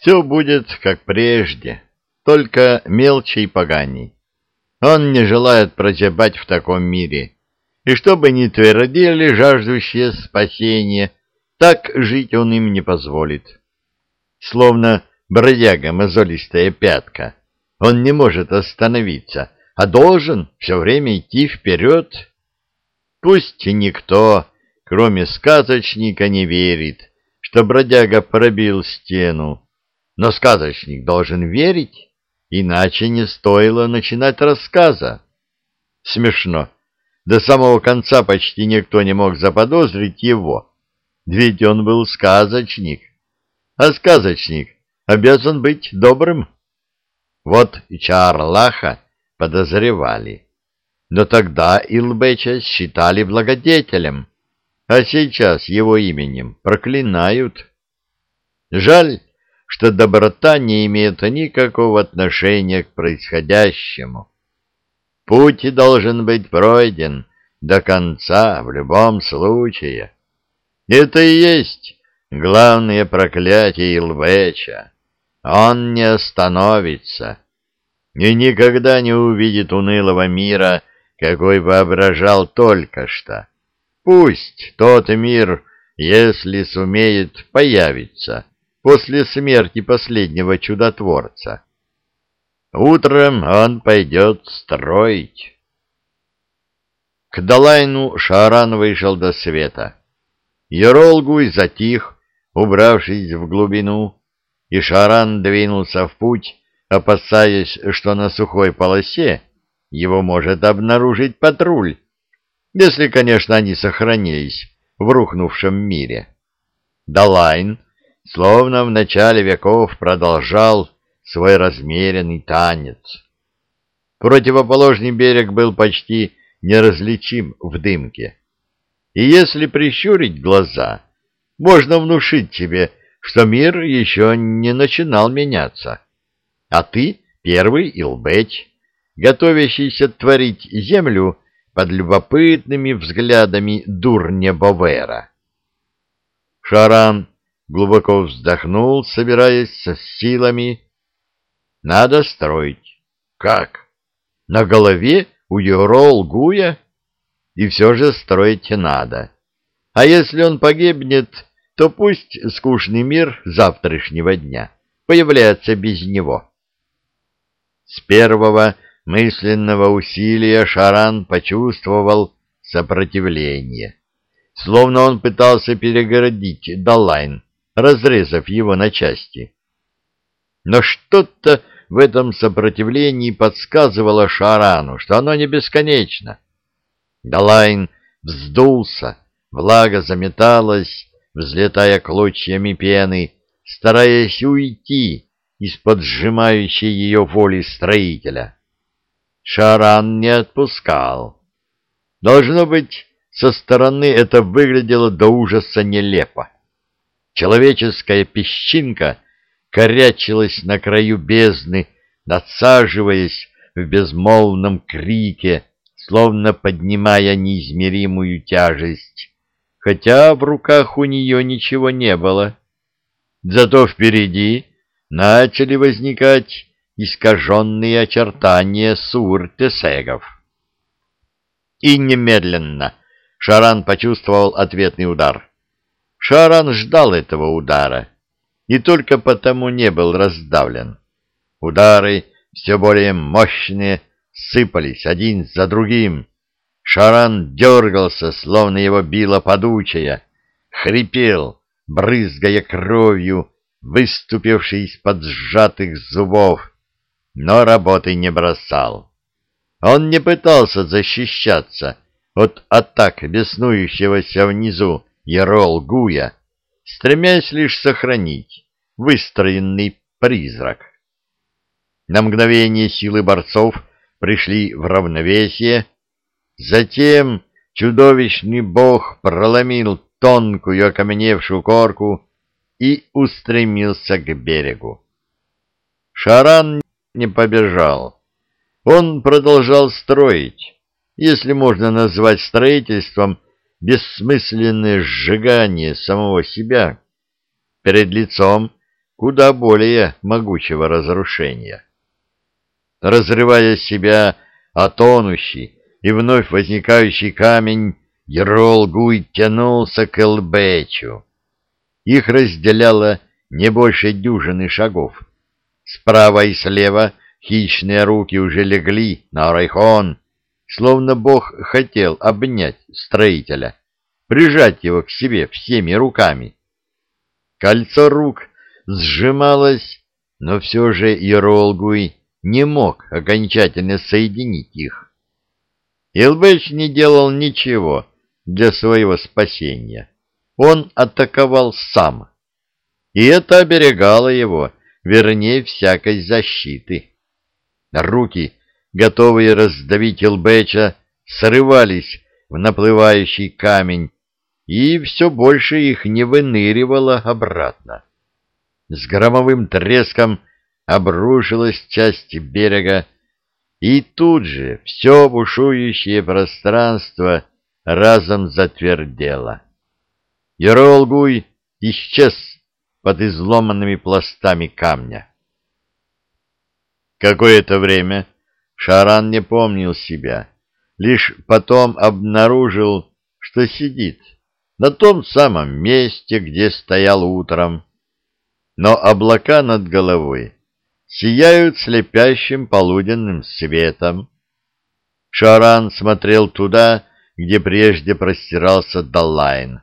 Все будет как прежде, только мелче и поганей. Он не желает прозябать в таком мире, и чтобы не твердили жаждущие спасения, так жить он им не позволит. Словно бродяга мозолистая пятка, он не может остановиться, а должен все время идти вперед. Пусть никто, кроме сказочника, не верит, что бродяга пробил стену, но сказочник должен верить, иначе не стоило начинать рассказа. Смешно. До самого конца почти никто не мог заподозрить его, ведь он был сказочник, а сказочник обязан быть добрым. Вот и Чарлаха подозревали, но тогда Илбеча считали благодетелем, а сейчас его именем проклинают. Жаль, что доброта не имеет никакого отношения к происходящему. Путь должен быть пройден до конца в любом случае. Это и есть главное проклятие Илвеча. Он не остановится и никогда не увидит унылого мира, какой воображал только что. Пусть тот мир, если сумеет, появится после смерти последнего чудотворца. Утром он пойдет строить. К Далайну Шаран вышел до света. Еролгуй затих, убравшись в глубину, и Шаран двинулся в путь, опасаясь, что на сухой полосе его может обнаружить патруль, если, конечно, они сохранились в рухнувшем мире. Далайн, словно в начале веков, продолжал свой размеренный танец. Противоположный берег был почти неразличим в дымке. И если прищурить глаза, можно внушить себе, что мир еще не начинал меняться. А ты первый Илбеч, готовящийся творить землю под любопытными взглядами дурня Бовера. Шаран глубоко вздохнул, собираясь со силами. Надо строить. Как? На голове у Юрол Гуя? И все же строить надо. А если он погибнет, то пусть скучный мир завтрашнего дня появляется без него. С первого мысленного усилия Шаран почувствовал сопротивление. Словно он пытался перегородить Далайн, разрезав его на части. Но что-то в этом сопротивлении подсказывало Шарану, что оно не бесконечно. Далайн вздулся, влага заметалась, взлетая клочьями пены, стараясь уйти из-под сжимающей ее воли строителя. Шаран не отпускал. Должно быть, со стороны это выглядело до ужаса нелепо. Человеческая песчинка корячилась на краю бездны, надсаживаясь в безмолвном крике, словно поднимая неизмеримую тяжесть, хотя в руках у нее ничего не было. Зато впереди начали возникать искаженные очертания сур-тесегов. И немедленно Шаран почувствовал ответный удар. Шаран ждал этого удара и только потому не был раздавлен. Удары все более мощные сыпались один за другим. Шаран дергался, словно его била подучая, хрипел, брызгая кровью, выступивший из-под сжатых зубов, но работы не бросал. Он не пытался защищаться от атак беснующегося внизу Ерол Гуя, стремясь лишь сохранить выстроенный призрак. На мгновение силы борцов пришли в равновесие, затем чудовищный бог проломил тонкую окаменевшую корку и устремился к берегу. Шаран не побежал. Он продолжал строить, если можно назвать строительством бессмысленное сжигание самого себя. Перед лицом куда более могучего разрушения. Разрывая себя о тонущий и вновь возникающий камень, Ерол Гуй тянулся к Элбечу. Их разделяло не больше дюжины шагов. Справа и слева хищные руки уже легли на Райхон, словно бог хотел обнять строителя, прижать его к себе всеми руками. Кольцо рук сжималось, но все же Еролгуй не мог окончательно соединить их. Илбэч не делал ничего для своего спасения. Он атаковал сам, и это оберегало его, вернее, всякой защиты. Руки, готовые раздавить Илбэча, срывались в наплывающий камень, и все больше их не выныривало обратно. С громовым треском обрушилась часть берега, и тут же все бушующее пространство разом затвердело. Еролгуй исчез под изломанными пластами камня. Какое-то время Шаран не помнил себя, лишь потом обнаружил, что сидит на том самом месте, где стоял утром, но облака над головой сияют слепящим полуденным светом. Шаран смотрел туда, где прежде простирался Даллайн.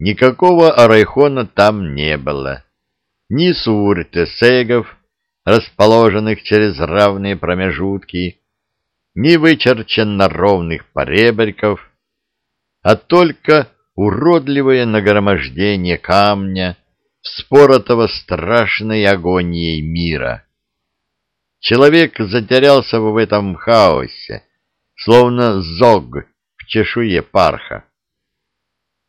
Никакого Арайхона там не было, ни суртесегов, расположенных через равные промежутки, ни вычерченно ровных поребриков, а только уродливое нагромождение камня, вспоротого страшной агонией мира. Человек затерялся в этом хаосе, словно зог в чешуе парха.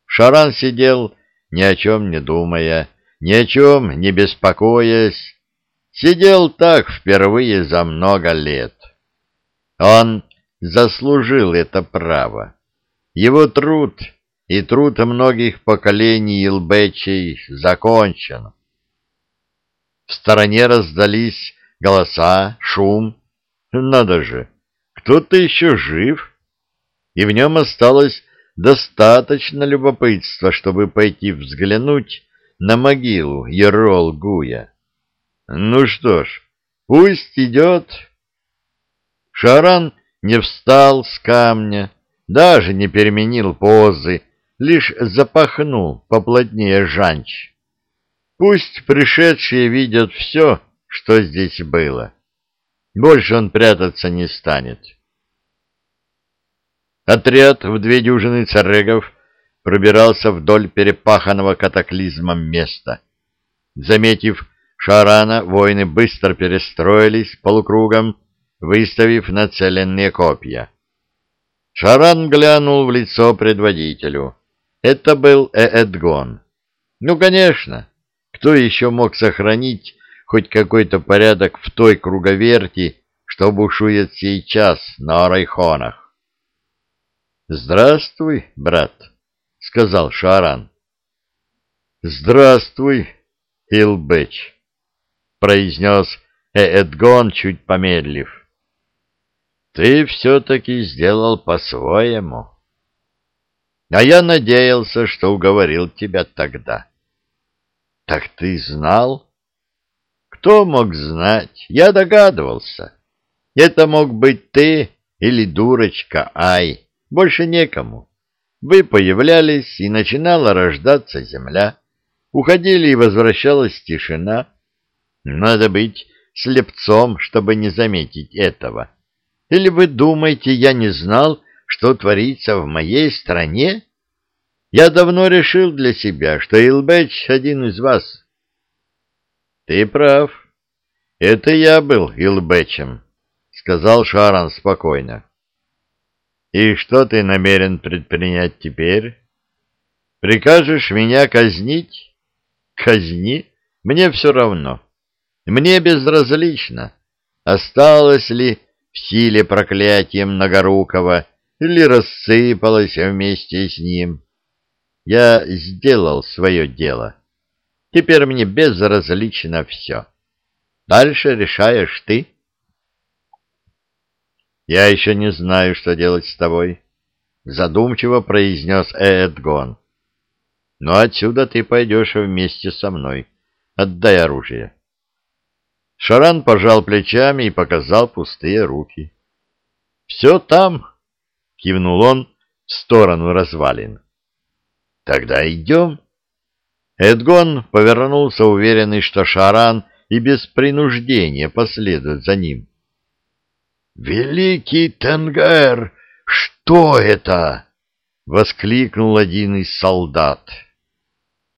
Шаран сидел, ни о чем не думая, ни о чем не беспокоясь, Сидел так впервые за много лет. Он заслужил это право. Его труд и труд многих поколений Илбечей закончен. В стороне раздались голоса, шум. Надо же, кто-то еще жив, и в нем осталось достаточно любопытства, чтобы пойти взглянуть на могилу Ерол Гуя. Ну что ж, пусть идет. Шаран не встал с камня, даже не переменил позы, лишь запахнул поплотнее жанч. Пусть пришедшие видят все, что здесь было. Больше он прятаться не станет. Отряд в две дюжины царегов пробирался вдоль перепаханного катаклизмом места. Заметив Шарана воины быстро перестроились полукругом, выставив нацеленные копья. Шаран глянул в лицо предводителю. Это был Ээдгон. Ну, конечно, кто еще мог сохранить хоть какой-то порядок в той круговерти, что бушует сейчас на Арайхонах? «Здравствуй, брат», — сказал Шаран. «Здравствуй, Илбэч» произнес Эдгон, чуть помедлив. Ты все-таки сделал по-своему. А я надеялся, что уговорил тебя тогда. Так ты знал? Кто мог знать? Я догадывался. Это мог быть ты или дурочка Ай. Больше некому. Вы появлялись, и начинала рождаться земля. Уходили, и возвращалась тишина. Надо быть слепцом, чтобы не заметить этого. Или вы думаете, я не знал, что творится в моей стране? Я давно решил для себя, что Илбэч один из вас. Ты прав. Это я был Илбэчем, сказал Шаран спокойно. И что ты намерен предпринять теперь? Прикажешь меня казнить? Казни? Мне все равно. Мне безразлично, осталось ли в силе проклятия Многорукого или рассыпалось вместе с ним. Я сделал свое дело. Теперь мне безразлично все. Дальше решаешь ты. Я еще не знаю, что делать с тобой, задумчиво произнес Эдгон. Но отсюда ты пойдешь вместе со мной. Отдай оружие. Шаран пожал плечами и показал пустые руки. — Все там, — кивнул он в сторону развалин. — Тогда идем. Эдгон повернулся, уверенный, что Шаран и без принуждения последует за ним. — Великий Тенгер, что это? — воскликнул один из солдат.